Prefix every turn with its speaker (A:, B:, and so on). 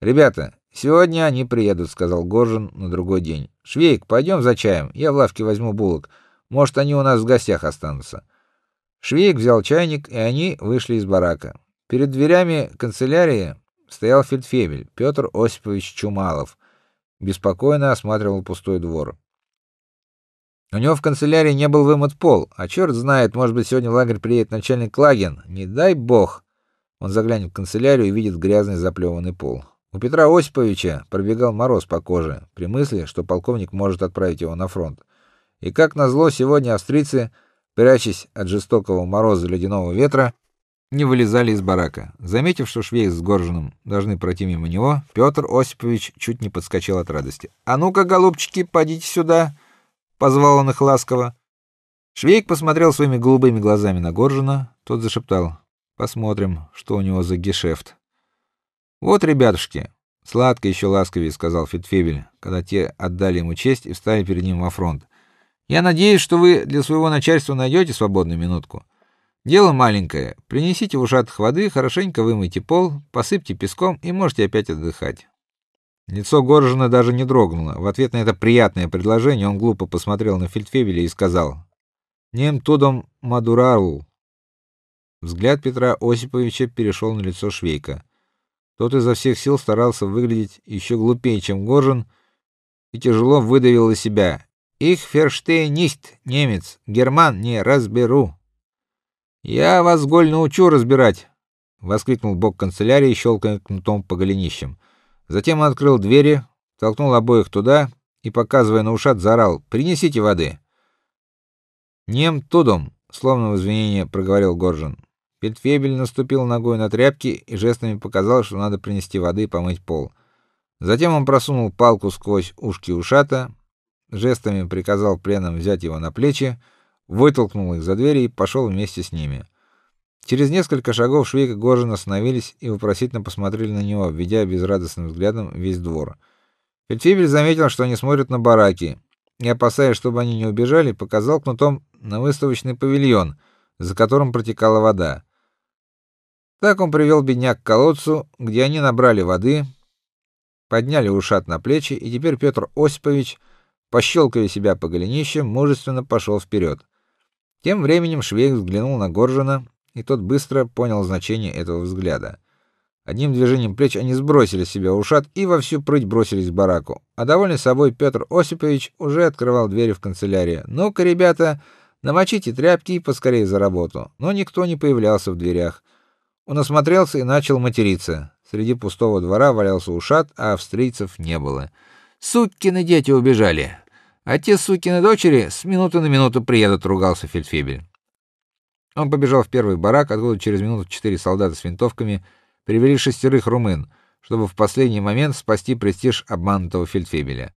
A: Ребята, сегодня они приедут, сказал Горжин на другой день. Швейк, пойдем за чаем. Я в лавке возьму булок. Может, они у нас в гостях останутся. Швейк взял чайник, и они вышли из барака. Перед дверями канцелярии стоял фельдфебель Петр Осипович Чумалов, беспокойно осматривал пустой двор. У него в канцелярии не был вымыт пол, а черт знает, может быть, сегодня в лагерь приедет начальник Лагин. Не дай бог. Он заглянет в канцелярию и видит грязный заплеванный пол. У Петра Осиповича пробегал мороз по коже при мысли, что полковник может отправить его на фронт. И как назло, сегодня австрийцы, прячась от жестокого мороза и ледяного ветра, не вылезали из барака. Заметив, что Швейк с Горжиным должны пройти мимо него, Петр Осипович чуть не подскочил от радости. А ну-ка, голубчики, подите сюда, позвал он их ласково. Швейк посмотрел своими голубыми глазами на Горжина, тот зашептал: "Посмотрим, что у него за гешефт". "Вот, ребятушки, сладко еще ласковее сказал Фитфебель, когда те отдали ему честь и встали перед ним во фронт. Я надеюсь, что вы для своего начальства найдете свободную минутку. Дело маленькое. Принесите в ушатых воды, хорошенько вымойте пол, посыпьте песком и можете опять отдыхать. Лицо Горжина даже не дрогнуло. В ответ на это приятное предложение он глупо посмотрел на фельдфебеля и сказал: "Нем тудом мадурару". Взгляд Петра Осиповича перешел на лицо Швейка. Тот изо всех сил старался выглядеть еще глупее, чем Горжин, и тяжело выдавил из себя: "Их ферштей нист, немец, герман не разберу". Я вас голь научу разбирать, воскликнул бок канцелярии, щелкая кнутом по голенищам. Затем он открыл двери, толкнул обоих туда и показывая на ушат заорал: "Принесите воды". "Нем тудом", словно в извинение проговорил Горжин. Фельдфебель наступил ногой на тряпки и жестами показал, что надо принести воды и помыть пол. Затем он просунул палку сквозь ушки ушата, жестами приказал пленным взять его на плечи вытолкнул их за двери и пошел вместе с ними. Через несколько шагов Швейк и Горжин остановились и вопросительно посмотрели на него, обведя безрадостным взглядом весь двор. Фельдфебель заметил, что они смотрят на бараки, и опасаясь, чтобы они не убежали, показал кнутом на выставочный павильон, за которым протекала вода. Так он привел бедняк к колодцу, где они набрали воды, подняли ушат на плечи, и теперь Петр Осипович, пощелкивая себя по голенищам, мужественно пошел вперед. Тем временем Швейк взглянул на Горжина, и тот быстро понял значение этого взгляда. Одним движением плеч они сбросили с себя ушат и во всю прыть бросились в бараку. А довольный собой Петр Осипович уже открывал двери в канцелярию. "Ну-ка, ребята, намочите тряпки и поскорее за работу". Но никто не появлялся в дверях. Он осмотрелся и начал материться. Среди пустого двора валялся ушат, а австрийцев не было. "Сукины дети убежали. А те сукины дочери с минуты на минуту приедут, ругался фельдфебель. Он побежал в первый барак, откуда через минуту четыре солдата с винтовками привели шестерых румын, чтобы в последний момент спасти престиж обманутого фельдфебеля.